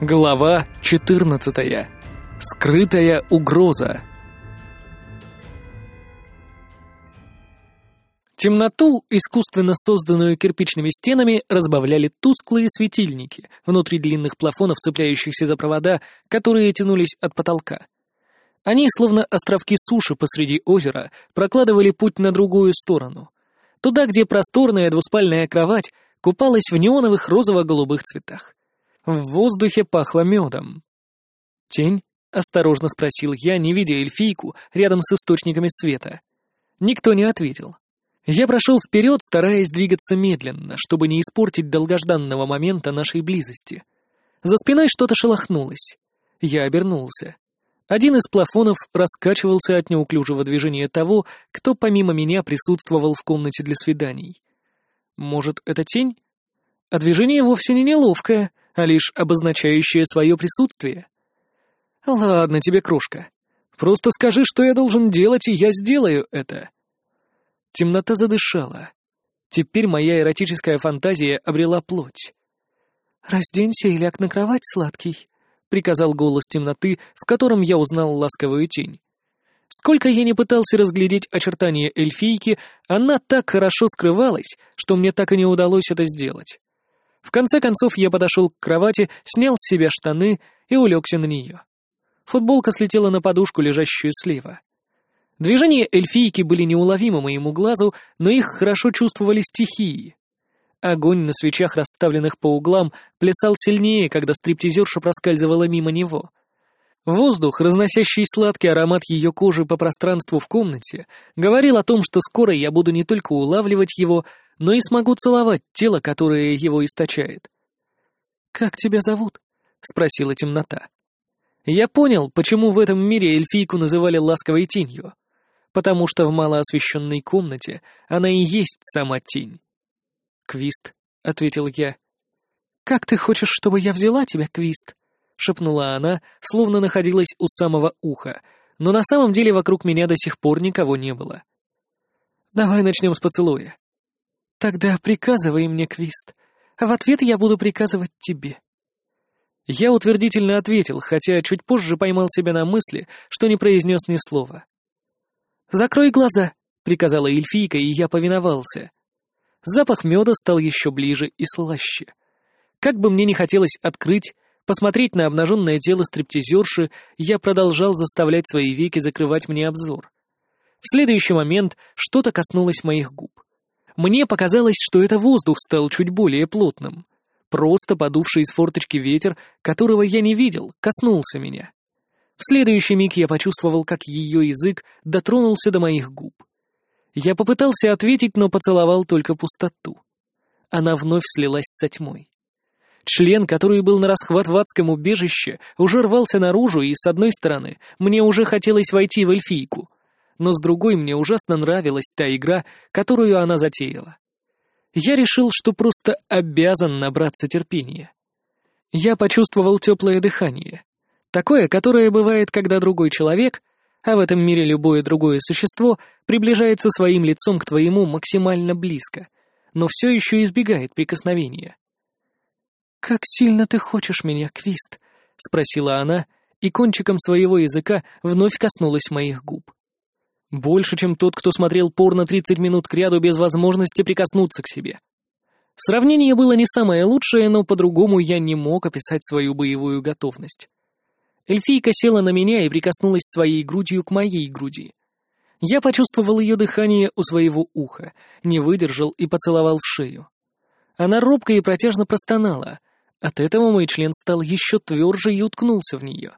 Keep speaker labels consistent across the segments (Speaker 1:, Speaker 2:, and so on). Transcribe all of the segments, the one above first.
Speaker 1: Глава 14. Скрытая угроза. Темноту, искусственно созданную кирпичными стенами, разбавляли тусклые светильники внутри длинных плафонов, цепляющихся за провода, которые тянулись от потолка. Они, словно островки суши посреди озера, прокладывали путь на другую сторону. Туда, где просторная двуспальная кровать купалась в неоновых розово-голубых цветах. В воздухе пахло медом. «Тень?» — осторожно спросил я, не видя эльфийку рядом с источниками света. Никто не ответил. Я прошел вперед, стараясь двигаться медленно, чтобы не испортить долгожданного момента нашей близости. За спиной что-то шелохнулось. Я обернулся. Один из плафонов раскачивался от неуклюжего движения того, кто помимо меня присутствовал в комнате для свиданий. Может, это тень? А движение вовсе не неловкое — а лишь обозначающее свое присутствие. Ладно тебе, кружка. Просто скажи, что я должен делать, и я сделаю это. Темнота задышала. Теперь моя эротическая фантазия обрела плоть. «Разденься и ляг на кровать, сладкий», — приказал голос темноты, в котором я узнал ласковую тень. Сколько я не пытался разглядеть очертания эльфийки, она так хорошо скрывалась, что мне так и не удалось это сделать. В конце концов я подошел к кровати, снял с себя штаны и улегся на нее. Футболка слетела на подушку, лежащую слева. Движения эльфийки были неуловимы моему глазу, но их хорошо чувствовали стихии. Огонь на свечах, расставленных по углам, плясал сильнее, когда стриптизерша проскальзывала мимо него. Воздух, разносящий сладкий аромат ее кожи по пространству в комнате, говорил о том, что скоро я буду не только улавливать его, но и смогу целовать тело, которое его источает. «Как тебя зовут?» — спросила темнота. Я понял, почему в этом мире эльфийку называли ласковой тенью. Потому что в малоосвещенной комнате она и есть сама тень. «Квист», — ответил я. «Как ты хочешь, чтобы я взяла тебя, Квист?» — шепнула она, словно находилась у самого уха, но на самом деле вокруг меня до сих пор никого не было. «Давай начнем с поцелуя. «Тогда приказывай мне, Квист, а в ответ я буду приказывать тебе». Я утвердительно ответил, хотя чуть позже поймал себя на мысли, что не произнес ни слова. «Закрой глаза», — приказала эльфийка, и я повиновался. Запах меда стал еще ближе и слаще. Как бы мне ни хотелось открыть, посмотреть на обнаженное тело стриптизерши, я продолжал заставлять свои веки закрывать мне обзор. В следующий момент что-то коснулось моих губ. Мне показалось, что это воздух стал чуть более плотным. Просто подувший из форточки ветер, которого я не видел, коснулся меня. В следующий миг я почувствовал, как ее язык дотронулся до моих губ. Я попытался ответить, но поцеловал только пустоту. Она вновь слилась со тьмой. Член, который был на расхват в адском убежище, уже рвался наружу, и, с одной стороны, мне уже хотелось войти в эльфийку — но с другой мне ужасно нравилась та игра, которую она затеяла. Я решил, что просто обязан набраться терпения. Я почувствовал теплое дыхание. Такое, которое бывает, когда другой человек, а в этом мире любое другое существо, приближается своим лицом к твоему максимально близко, но все еще избегает прикосновения. «Как сильно ты хочешь меня, Квист?» — спросила она, и кончиком своего языка вновь коснулась моих губ. Больше, чем тот, кто смотрел порно 30 минут кряду без возможности прикоснуться к себе. Сравнение было не самое лучшее, но по-другому я не мог описать свою боевую готовность. Эльфийка села на меня и прикоснулась своей грудью к моей груди. Я почувствовал ее дыхание у своего уха, не выдержал и поцеловал в шею. Она робко и протяжно простонала. От этого мой член стал еще тверже и уткнулся в нее.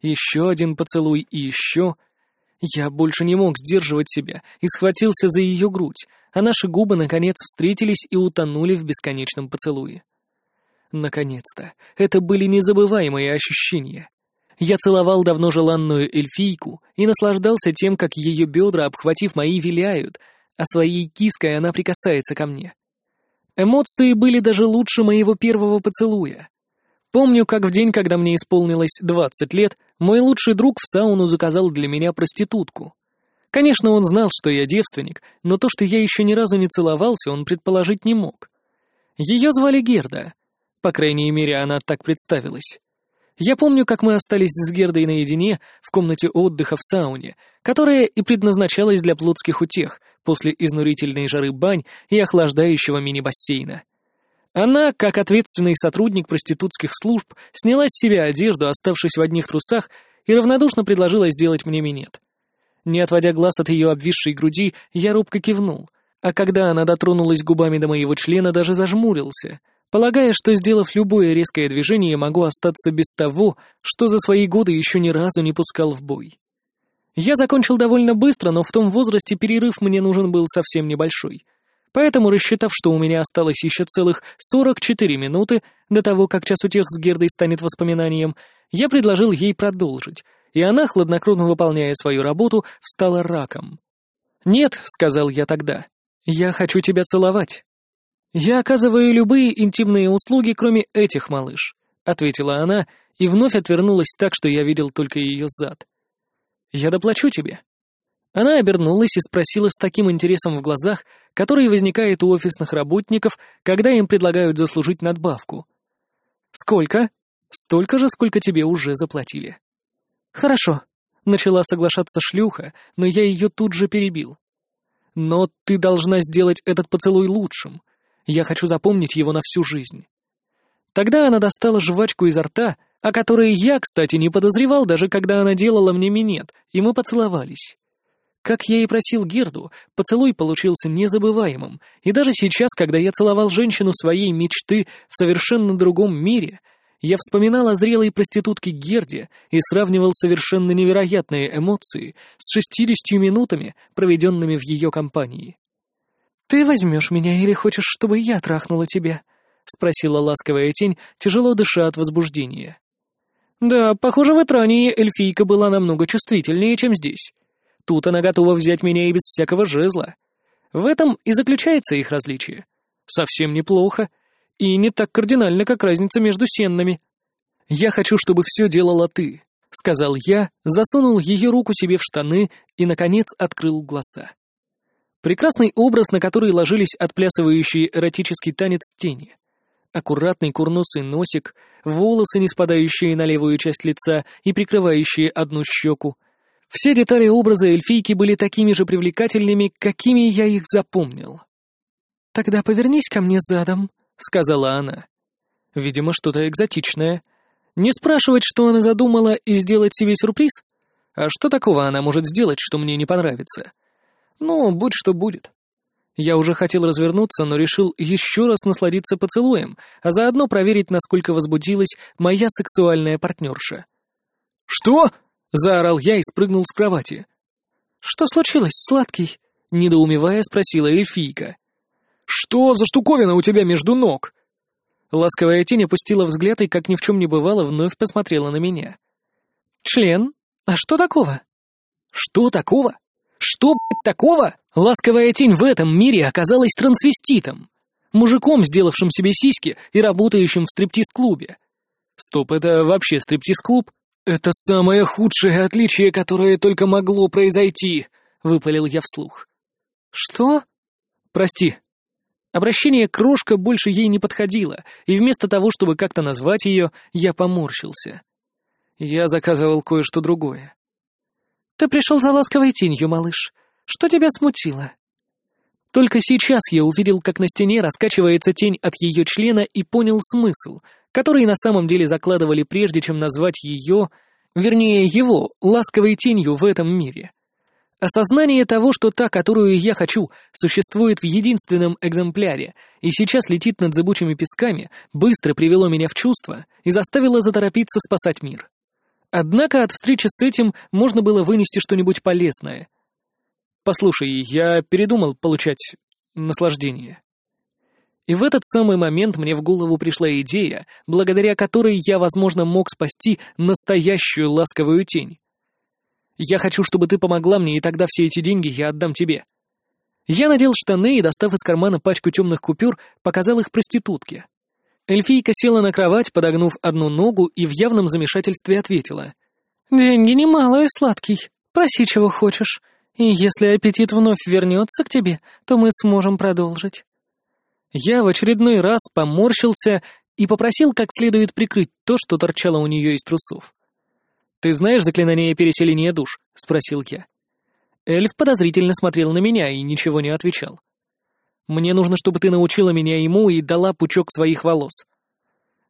Speaker 1: Еще один поцелуй и еще — я больше не мог сдерживать себя и схватился за ее грудь, а наши губы, наконец, встретились и утонули в бесконечном поцелуе. Наконец-то. Это были незабываемые ощущения. Я целовал давно желанную эльфийку и наслаждался тем, как ее бедра, обхватив мои, виляют, а своей киской она прикасается ко мне. Эмоции были даже лучше моего первого поцелуя. Помню, как в день, когда мне исполнилось двадцать лет, мой лучший друг в сауну заказал для меня проститутку. Конечно, он знал, что я девственник, но то, что я еще ни разу не целовался, он предположить не мог. Ее звали Герда. По крайней мере, она так представилась. Я помню, как мы остались с Гердой наедине в комнате отдыха в сауне, которая и предназначалась для плотских утех после изнурительной жары бань и охлаждающего мини-бассейна. Она, как ответственный сотрудник проститутских служб, сняла с себя одежду, оставшись в одних трусах, и равнодушно предложила сделать мне минет. Не отводя глаз от ее обвисшей груди, я робко кивнул, а когда она дотронулась губами до моего члена, даже зажмурился, полагая, что, сделав любое резкое движение, могу остаться без того, что за свои годы еще ни разу не пускал в бой. Я закончил довольно быстро, но в том возрасте перерыв мне нужен был совсем небольшой. Поэтому, рассчитав, что у меня осталось еще целых 44 минуты до того, как час утех с Гердой станет воспоминанием, я предложил ей продолжить, и она, хладнокровно выполняя свою работу, встала раком. «Нет», — сказал я тогда, — «я хочу тебя целовать». «Я оказываю любые интимные услуги, кроме этих, малыш», — ответила она и вновь отвернулась так, что я видел только ее зад. «Я доплачу тебе». Она обернулась и спросила с таким интересом в глазах, который возникает у офисных работников, когда им предлагают заслужить надбавку. «Сколько?» «Столько же, сколько тебе уже заплатили». «Хорошо», — начала соглашаться шлюха, но я ее тут же перебил. «Но ты должна сделать этот поцелуй лучшим. Я хочу запомнить его на всю жизнь». Тогда она достала жвачку изо рта, о которой я, кстати, не подозревал, даже когда она делала мне минет, и мы поцеловались. Как я и просил Герду, поцелуй получился незабываемым, и даже сейчас, когда я целовал женщину своей мечты в совершенно другом мире, я вспоминал о зрелой проститутке Герде и сравнивал совершенно невероятные эмоции с шестьюдесятью минутами, проведенными в ее компании. «Ты возьмешь меня или хочешь, чтобы я трахнула тебя?» — спросила ласковая тень, тяжело дыша от возбуждения. «Да, похоже, в Этрании эльфийка была намного чувствительнее, чем здесь. Тут она готова взять меня и без всякого жезла. В этом и заключается их различие. Совсем неплохо. И не так кардинально, как разница между сеннами. «Я хочу, чтобы все делала ты», — сказал я, засунул ее руку себе в штаны и, наконец, открыл глаза. Прекрасный образ, на который ложились отплясывающие эротический танец тени. Аккуратный курносый носик, волосы, не спадающие на левую часть лица и прикрывающие одну щеку. Все детали образа эльфийки были такими же привлекательными, какими я их запомнил. «Тогда повернись ко мне задом», — сказала она. Видимо, что-то экзотичное. Не спрашивать, что она задумала, и сделать себе сюрприз? А что такого она может сделать, что мне не понравится? Ну, будь что будет. Я уже хотел развернуться, но решил еще раз насладиться поцелуем, а заодно проверить, насколько возбудилась моя сексуальная партнерша. «Что?» — заорал я и спрыгнул с кровати. «Что случилось, сладкий?» — недоумевая спросила эльфийка. «Что за штуковина у тебя между ног?» Ласковая тень опустила взгляд и, как ни в чем не бывало, вновь посмотрела на меня. «Член? А что такого?» «Что такого? Что, блядь, такого?» Ласковая тень в этом мире оказалась трансвеститом. Мужиком, сделавшим себе сиськи и работающим в стриптиз-клубе. Стоп, это вообще стриптиз-клуб? Это самое худшее отличие, которое только могло произойти, выпалил я вслух. Что? Прости, Обращение «крошка» больше ей не подходило, и вместо того, чтобы как-то назвать ее, я поморщился. Я заказывал кое-что другое. «Ты пришел за ласковой тенью, малыш. Что тебя смутило?» Только сейчас я увидел, как на стене раскачивается тень от ее члена и понял смысл, который на самом деле закладывали прежде, чем назвать ее, вернее его, ласковой тенью в этом мире. Осознание того, что та, которую я хочу, существует в единственном экземпляре и сейчас летит над зыбучими песками, быстро привело меня в чувство и заставило заторопиться спасать мир. Однако от встречи с этим можно было вынести что-нибудь полезное. Послушай, я передумал получать наслаждение. И в этот самый момент мне в голову пришла идея, благодаря которой я, возможно, мог спасти настоящую ласковую тень. Я хочу, чтобы ты помогла мне, и тогда все эти деньги я отдам тебе». Я надел штаны и, достав из кармана пачку темных купюр, показал их проститутке. Эльфийка села на кровать, подогнув одну ногу, и в явном замешательстве ответила. «Деньги немалые, сладкий. Проси, чего хочешь. И если аппетит вновь вернется к тебе, то мы сможем продолжить». Я в очередной раз поморщился и попросил как следует прикрыть то, что торчало у нее из трусов. «Ты знаешь заклинание переселения душ?» — спросил я. Эльф подозрительно смотрел на меня и ничего не отвечал. «Мне нужно, чтобы ты научила меня ему и дала пучок своих волос».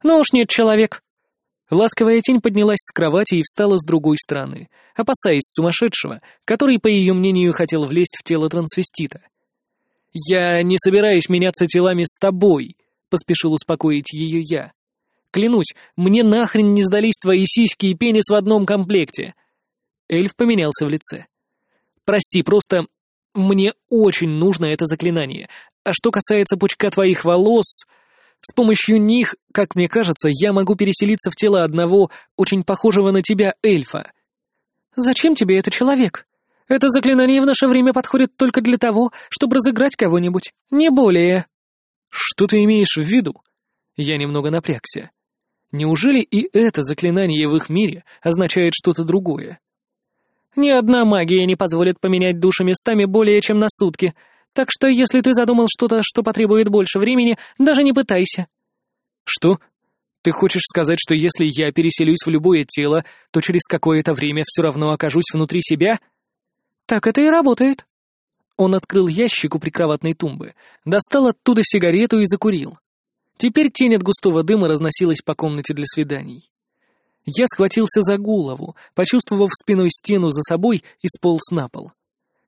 Speaker 1: «Ну уж нет, человек». Ласковая тень поднялась с кровати и встала с другой стороны, опасаясь сумасшедшего, который, по ее мнению, хотел влезть в тело трансвестита. «Я не собираюсь меняться телами с тобой», — поспешил успокоить ее я. «Клянусь, мне нахрен не сдались твои сиськи и пенис в одном комплекте». Эльф поменялся в лице. «Прости, просто мне очень нужно это заклинание. А что касается пучка твоих волос, с помощью них, как мне кажется, я могу переселиться в тело одного очень похожего на тебя эльфа». «Зачем тебе это человек?» Это заклинание в наше время подходит только для того, чтобы разыграть кого-нибудь, не более». «Что ты имеешь в виду?» Я немного напрягся. Неужели и это заклинание в их мире означает что-то другое? «Ни одна магия не позволит поменять души местами более чем на сутки, так что если ты задумал что-то, что потребует больше времени, даже не пытайся». «Что? Ты хочешь сказать, что если я переселюсь в любое тело, то через какое-то время все равно окажусь внутри себя?» «Так это и работает». Он открыл ящик у прикроватной тумбы, достал оттуда сигарету и закурил. Теперь тень от густого дыма разносилась по комнате для свиданий. Я схватился за голову, почувствовав спиной стену за собой и сполз на пол.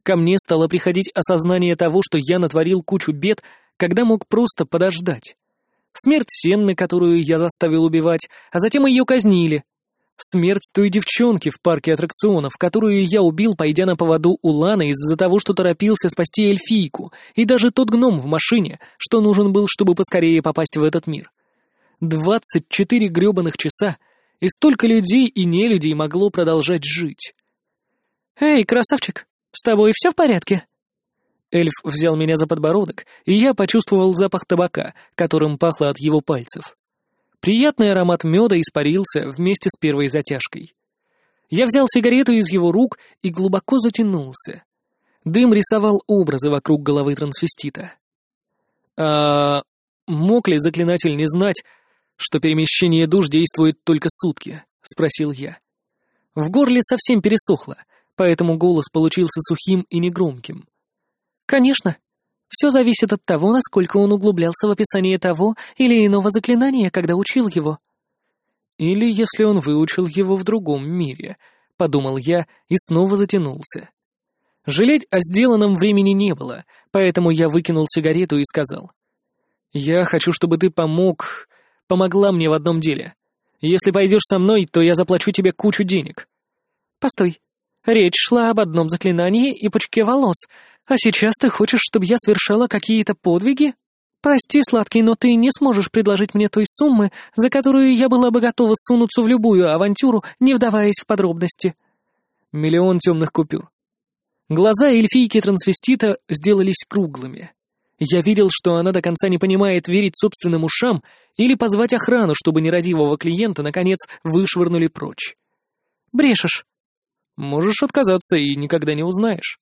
Speaker 1: Ко мне стало приходить осознание того, что я натворил кучу бед, когда мог просто подождать. Смерть Сенны, которую я заставил убивать, а затем ее казнили. Смерть той девчонки в парке аттракционов, которую я убил, пойдя на поводу у Ланы из-за того, что торопился спасти эльфийку, и даже тот гном в машине, что нужен был, чтобы поскорее попасть в этот мир. Двадцать четыре грёбаных часа, и столько людей и нелюдей могло продолжать жить. «Эй, красавчик, с тобой все в порядке?» Эльф взял меня за подбородок, и я почувствовал запах табака, которым пахло от его пальцев. Приятный аромат меда испарился вместе с первой затяжкой. Я взял сигарету из его рук и глубоко затянулся. Дым рисовал образы вокруг головы трансвестита. А мог ли заклинатель не знать, что перемещение душ действует только сутки? — спросил я. В горле совсем пересохло, поэтому голос получился сухим и негромким. «Конечно», все зависит от того, насколько он углублялся в описание того или иного заклинания, когда учил его. Или если он выучил его в другом мире, подумал я и снова затянулся. Жалеть о сделанном времени не было, поэтому я выкинул сигарету и сказал. «Я хочу, чтобы ты помог... помогла мне в одном деле. Если пойдешь со мной, то я заплачу тебе кучу денег». «Постой. Речь шла об одном заклинании и пучке волос, а сейчас ты хочешь, чтобы я совершала какие-то подвиги? Прости, сладкий, но ты не сможешь предложить мне той суммы, за которую я была бы готова сунуться в любую авантюру, не вдаваясь в подробности. Миллион темных купюр. Глаза эльфийки-трансвестита сделались круглыми. Я видел, что она до конца не понимает верить собственным ушам или позвать охрану, чтобы нерадивого клиента, наконец, вышвырнули прочь. Брешешь. Можешь отказаться и никогда не узнаешь.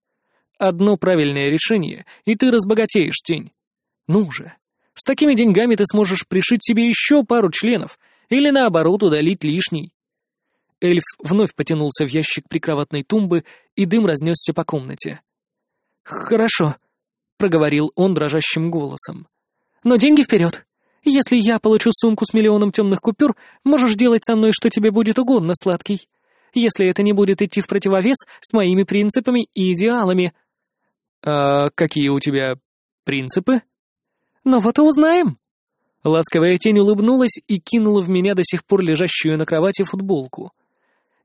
Speaker 1: Одно правильное решение, и ты разбогатеешь, тень. Ну же. С такими деньгами ты сможешь пришить себе еще пару членов, или наоборот удалить лишний. Эльф вновь потянулся в ящик прикроватной тумбы, и дым разнесся по комнате. «Хорошо», — проговорил он дрожащим голосом. «Но деньги вперед. Если я получу сумку с миллионом темных купюр, можешь делать со мной что тебе будет угодно, сладкий. Если это не будет идти в противовес с моими принципами и идеалами». «А какие у тебя принципы?» «Ну вот и узнаем». Ласковая тень улыбнулась и кинула в меня до сих пор лежащую на кровати футболку.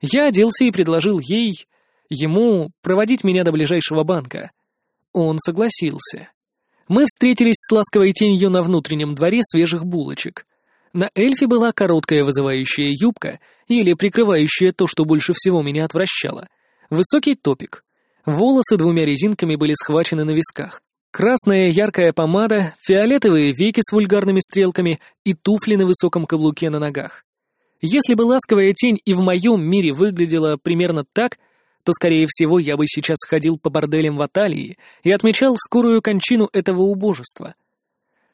Speaker 1: Я оделся и предложил ей, ему, проводить меня до ближайшего банка. Он согласился. Мы встретились с ласковой тенью на внутреннем дворе свежих булочек. На эльфе была короткая вызывающая юбка, или прикрывающая то, что больше всего меня отвращало, высокий топик. Волосы двумя резинками были схвачены на висках. Красная яркая помада, фиолетовые веки с вульгарными стрелками и туфли на высоком каблуке на ногах. Если бы ласковая тень и в моем мире выглядела примерно так, то, скорее всего, я бы сейчас ходил по борделям в Аталии и отмечал скорую кончину этого убожества.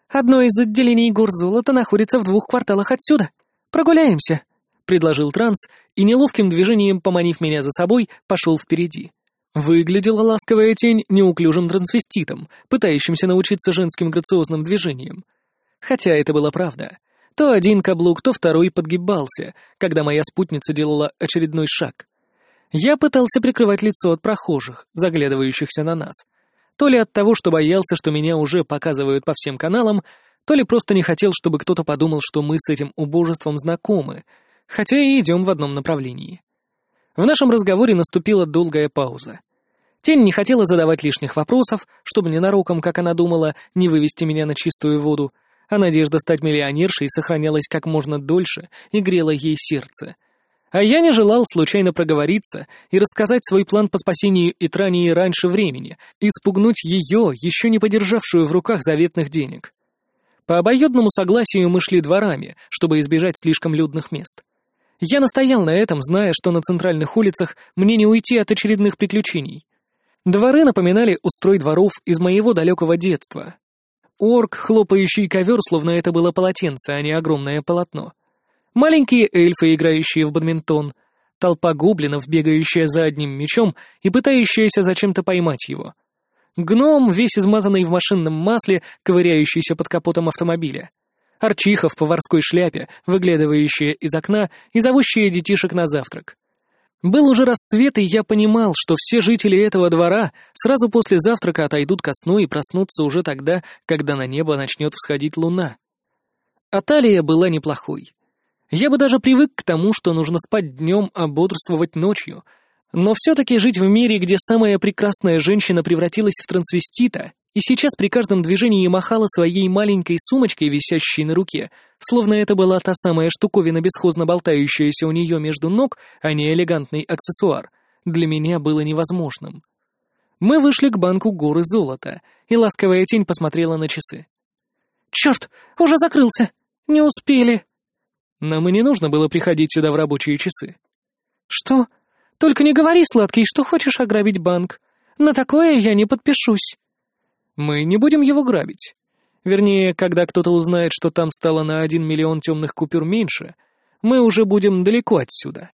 Speaker 1: «Одно из отделений горзолота находится в двух кварталах отсюда. Прогуляемся», — предложил Транс и, неловким движением поманив меня за собой, пошел впереди. Выглядела ласковая тень неуклюжим трансвеститом, пытающимся научиться женским грациозным движениям. Хотя это была правда. То один каблук, то второй подгибался, когда моя спутница делала очередной шаг. Я пытался прикрывать лицо от прохожих, заглядывающихся на нас — то ли от того, что боялся, что меня уже показывают по всем каналам, то ли просто не хотел, чтобы кто-то подумал, что мы с этим убожеством знакомы, хотя и идем в одном направлении. В нашем разговоре наступила долгая пауза. Тень не хотела задавать лишних вопросов, чтобы ненароком, как она думала, не вывести меня на чистую воду, а надежда стать миллионершей сохранялась как можно дольше и грела ей сердце — а я не желал случайно проговориться и рассказать свой план по спасению Итрании раньше времени, и спугнуть ее, еще не подержавшую в руках заветных денег. По обоюдному согласию мы шли дворами, чтобы избежать слишком людных мест. Я настоял на этом, зная, что на центральных улицах мне не уйти от очередных приключений. Дворы напоминали устрой дворов из моего далекого детства. Орк, хлопающий ковер, словно это было полотенце, а не огромное полотно — маленькие эльфы, играющие в бадминтон, толпа гоблинов, бегающая за одним мечом и пытающаяся зачем-то поймать его. Гном, весь измазанный в машинном масле, ковыряющийся под капотом автомобиля. Арчиха в поварской шляпе, выглядывающая из окна и зовущая детишек на завтрак. Был уже рассвет, и я понимал, что все жители этого двора сразу после завтрака отойдут ко сну и проснутся уже тогда, когда на небо начнет всходить луна. Аталия была неплохой. Я бы даже привык к тому, что нужно спать днем, а бодрствовать ночью. Но все-таки жить в мире, где самая прекрасная женщина превратилась в трансвестита, и сейчас при каждом движении махала своей маленькой сумочкой, висящей на руке, словно это была та самая штуковина, бесхозно болтающаяся у нее между ног, а не элегантный аксессуар, для меня было невозможным. Мы вышли к банку горы золота, и ласковая тень посмотрела на часы. «Черт, уже закрылся! Не успели!» Нам и не нужно было приходить сюда в рабочие часы. Что? Только не говори, сладкий, что хочешь ограбить банк. На такое я не подпишусь. Мы не будем его грабить. Вернее, когда кто-то узнает, что там стало на один миллион темных купюр меньше, мы уже будем далеко отсюда.